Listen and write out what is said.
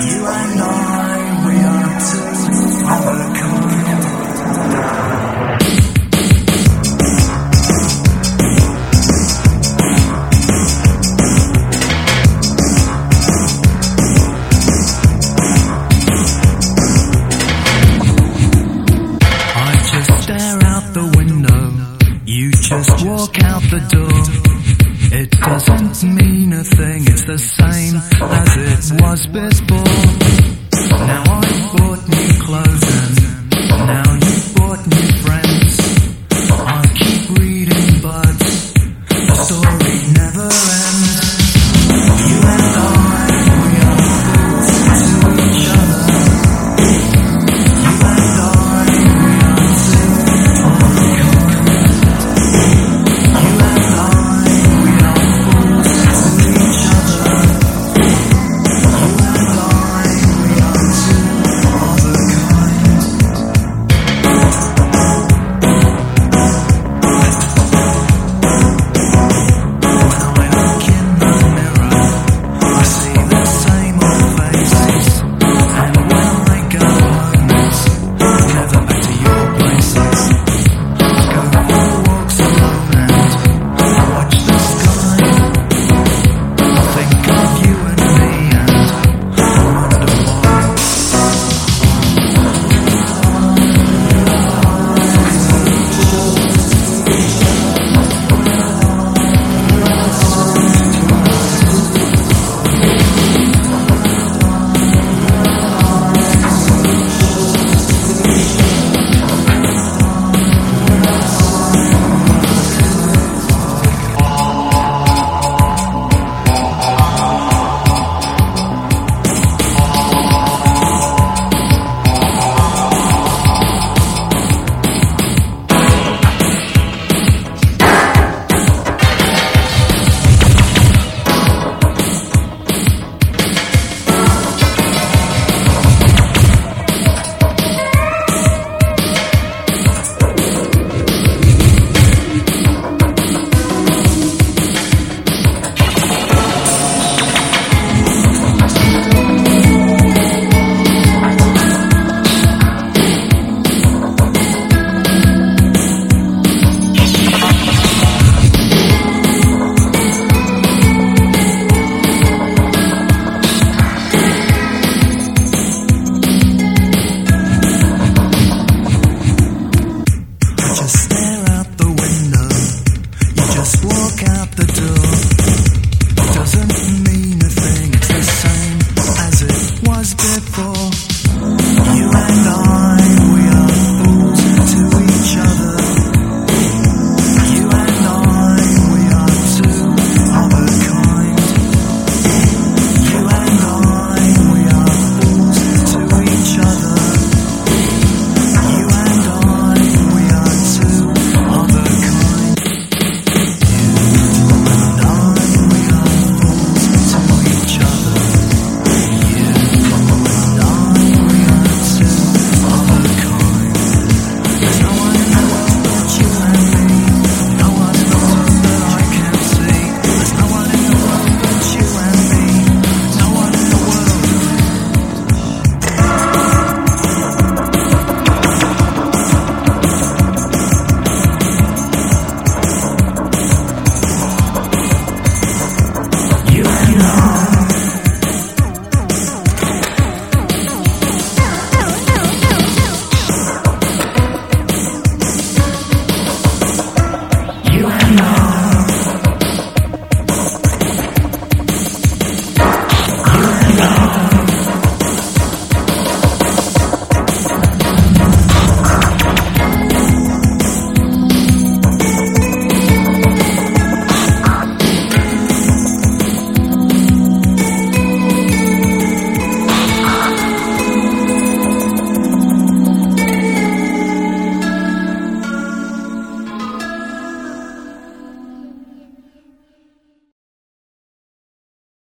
You and I, we are two of a kind. just walk out the door. It doesn't mean a thing, it's the same as it was before. Now I bought new clothes and now you bought new friends. I keep reading, but the story never ends. before. You and I.